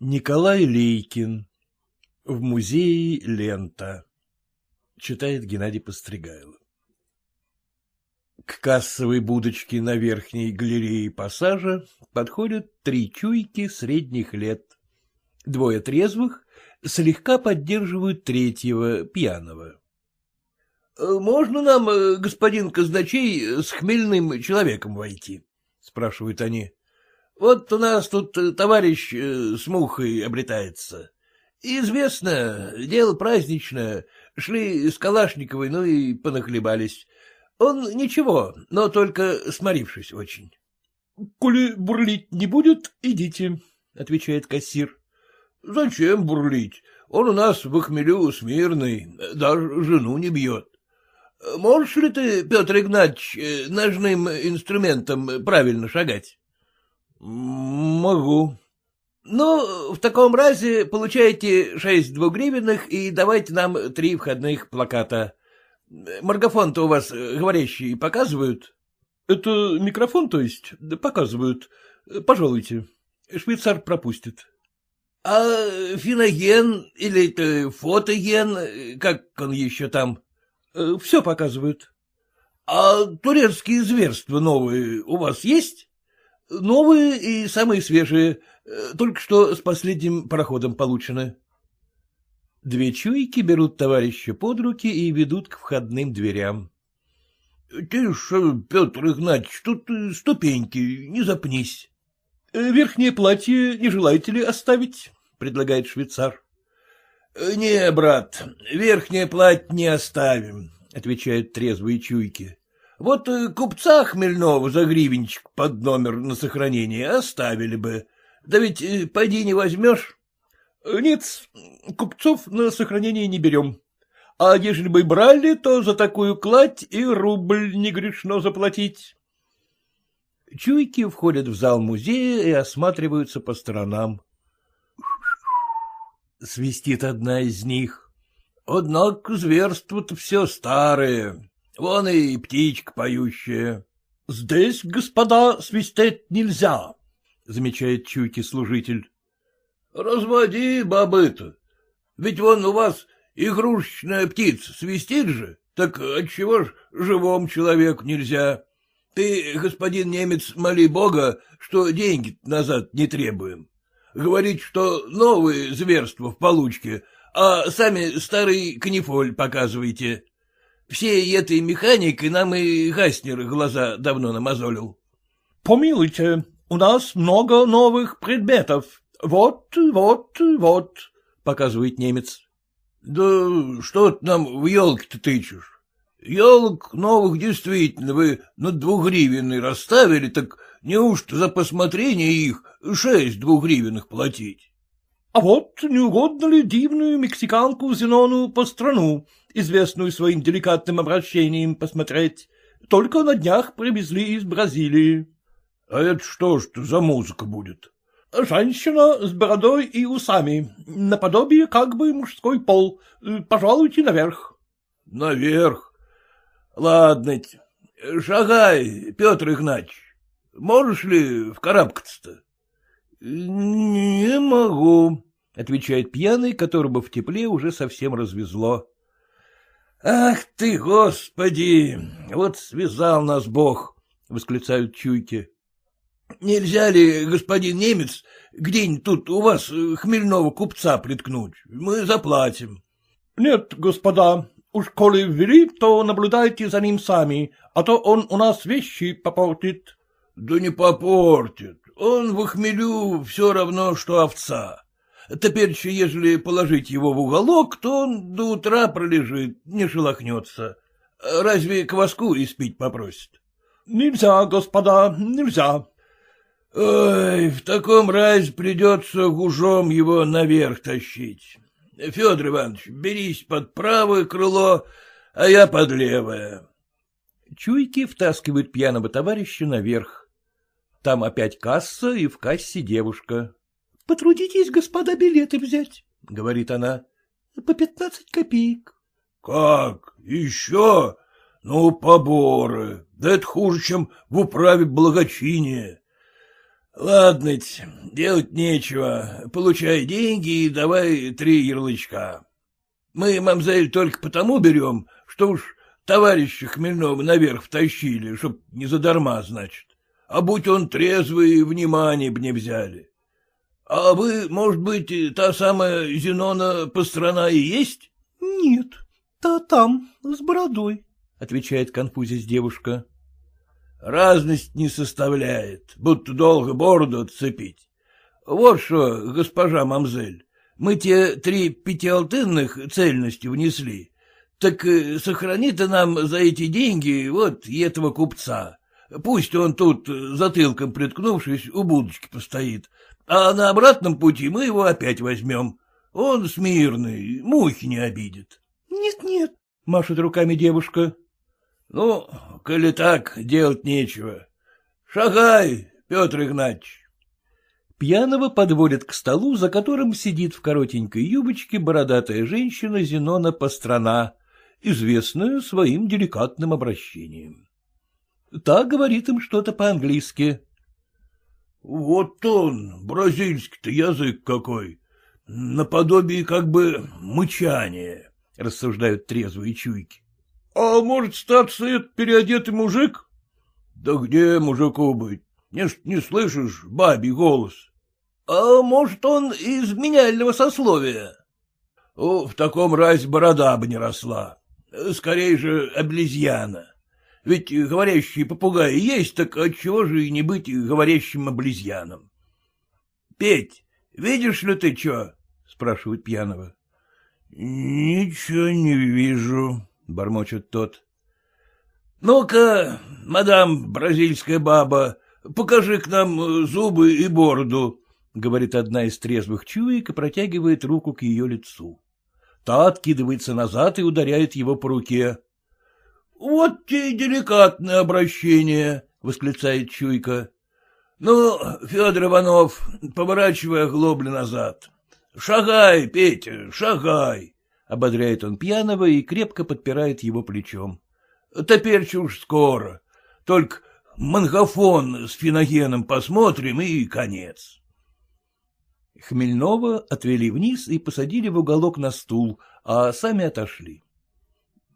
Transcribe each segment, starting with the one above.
Николай Лейкин. В музее лента. Читает Геннадий Постригайло. К кассовой будочке на верхней галерее пассажа подходят три чуйки средних лет. Двое трезвых слегка поддерживают третьего, пьяного. — Можно нам, э, господин казначей, с хмельным человеком войти? — спрашивают они. — Вот у нас тут э, товарищ э, с мухой обретается. Известно, дело праздничное. Шли с Калашниковой, ну и понахлебались. Он ничего, но только сморившись очень. — Коли бурлить не будет, идите, — отвечает кассир. — Зачем бурлить? Он у нас в хмелю смирный, даже жену не бьет. Можешь ли ты, Петр Игнатьевич, э, ножным инструментом правильно шагать? — Могу. — Ну, в таком разе получаете шесть двугривенных и давайте нам три входных плаката. Маргафон-то у вас говорящие показывают? — Это микрофон, то есть? — Показывают. Пожалуйте. Швейцар пропустит. — А финоген или это фотоген, как он еще там? — Все показывают. — А турецкие зверства новые у вас есть? Новые и самые свежие, э, только что с последним пароходом получены. Две чуйки берут товарища под руки и ведут к входным дверям. — Ты ж, Петр Игнатьевич, тут ступеньки, не запнись. Э, — Верхнее платье не желаете ли оставить? — предлагает швейцар. — Не, брат, верхнее платье не оставим, — отвечают трезвые чуйки. Вот э, купца хмельного за гривенчик под номер на сохранение оставили бы. Да ведь э, поди не возьмешь. Нет, купцов на сохранение не берем. А ежели бы брали, то за такую кладь и рубль не грешно заплатить. Чуйки входят в зал музея и осматриваются по сторонам. Свистит одна из них. Однако зверство-то все старое. Вон и птичка поющая. — Здесь, господа, свистеть нельзя, — замечает чуйки служитель. — Разводи, бабы-то. Ведь вон у вас игрушечная птица свистит же, так отчего ж живому человеку нельзя? Ты, господин немец, моли бога, что деньги назад не требуем. Говорить, что новые зверства в получке, а сами старый канифоль показываете. Всей этой механикой нам и Гаснер глаза давно намазолил. — Помилуйте, у нас много новых предметов. Вот, вот, вот, — показывает немец. — Да что ты нам в елке-то тычешь? Елок новых действительно вы на двухгривенный расставили, так неужто за посмотрение их шесть двухгривенных платить? — А вот не угодно ли дивную мексиканку Зенону по страну, известную своим деликатным обращением, посмотреть? Только на днях привезли из Бразилии. — А это что ж за музыка будет? — Женщина с бородой и усами, наподобие как бы мужской пол. Пожалуйте наверх. — Наверх? Ладно, шагай, Петр Игнатьевич. Можешь ли вкарабкаться-то? — Не могу, — отвечает пьяный, которого в тепле уже совсем развезло. — Ах ты, господи! Вот связал нас Бог! — восклицают чуйки. — Нельзя ли, господин немец, где-нибудь тут у вас хмельного купца приткнуть? Мы заплатим. — Нет, господа, уж коли ввели, то наблюдайте за ним сами, а то он у нас вещи попортит. — Да не попортит. Он в хмелю все равно, что овца. Теперь, ежели положить его в уголок, то он до утра пролежит, не шелохнется. Разве кваску испить попросит? — Нельзя, господа, нельзя. — Ой, в таком разе придется гужом его наверх тащить. Федор Иванович, берись под правое крыло, а я под левое. Чуйки втаскивают пьяного товарища наверх. Там опять касса, и в кассе девушка. — Потрудитесь, господа, билеты взять, — говорит она. — По пятнадцать копеек. — Как? Еще? Ну, поборы. Да это хуже, чем в управе благочиния. Ладно, делать нечего. Получай деньги и давай три ярлычка. Мы, мамзель, только потому берем, что уж товарища Хмельнова наверх втащили, чтоб не задарма, значит. А будь он трезвый, внимание б не взяли. А вы, может быть, та самая Зенона Пострана и есть? — Нет, та там, с бородой, — отвечает конфузясь девушка. Разность не составляет, будто долго бороду отцепить. Вот что, госпожа мамзель, мы те три пятиалтынных цельности внесли, так э, сохрани ты нам за эти деньги вот и этого купца. Пусть он тут, затылком приткнувшись, у будочки постоит, а на обратном пути мы его опять возьмем. Он смирный, мухи не обидит. Нет, — Нет-нет, — машет руками девушка. — Ну, коли так, делать нечего. Шагай, Петр Игнатьевич. Пьяного подводят к столу, за которым сидит в коротенькой юбочке бородатая женщина Зенона Пострана, известная своим деликатным обращением. Та говорит им что-то по-английски. — Вот он, бразильский-то язык какой, наподобие как бы мычания, — рассуждают трезвые чуйки. — А может, статься это переодетый мужик? — Да где мужику быть? Не, не слышишь бабий голос? — А может, он из меняльного сословия? — В таком разе борода бы не росла. Скорее же, облизьяна. Ведь говорящие попугаи есть, так отчего же и не быть говорящим облизьяном? — Петь, видишь ли ты что? — спрашивает пьяного. — Ничего не вижу, — бормочет тот. — Ну-ка, мадам бразильская баба, покажи к нам зубы и бороду, — говорит одна из трезвых чуек и протягивает руку к ее лицу. Та откидывается назад и ударяет его по руке. — Вот те деликатное обращение, — восклицает Чуйка. — Ну, Федор Иванов, поворачивай оглобли назад. — Шагай, Петя, шагай, — ободряет он пьяного и крепко подпирает его плечом. — Теперь уж скоро. Только мангафон с феногеном посмотрим и конец. Хмельнова отвели вниз и посадили в уголок на стул, а сами отошли.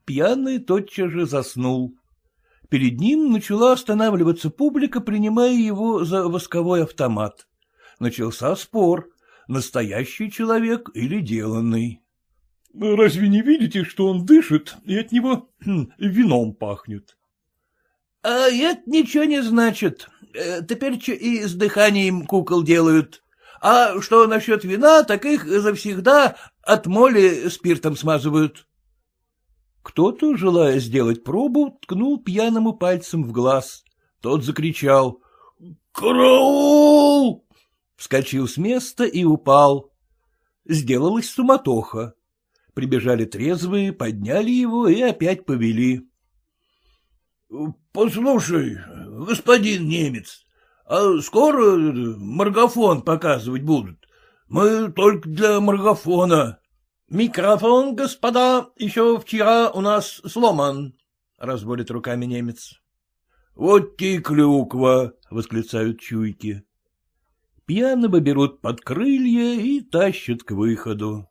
Пьяный тотчас же заснул. Перед ним начала останавливаться публика, принимая его за восковой автомат. Начался спор, настоящий человек или деланный. — Разве не видите, что он дышит, и от него хм, вином пахнет? — А это ничего не значит. Э, теперь и с дыханием кукол делают. А что насчет вина, так их завсегда от моли спиртом смазывают. Кто-то, желая сделать пробу, ткнул пьяному пальцем в глаз. Тот закричал. — Караул! Вскочил с места и упал. Сделалась суматоха. Прибежали трезвые, подняли его и опять повели. — Послушай, господин немец, а скоро маргафон показывать будут? Мы только для маргафона. Микрофон, господа, еще вчера у нас сломан, — разводит руками немец. — Вот те клюква, — восклицают чуйки. Пьяного берут под крылья и тащат к выходу.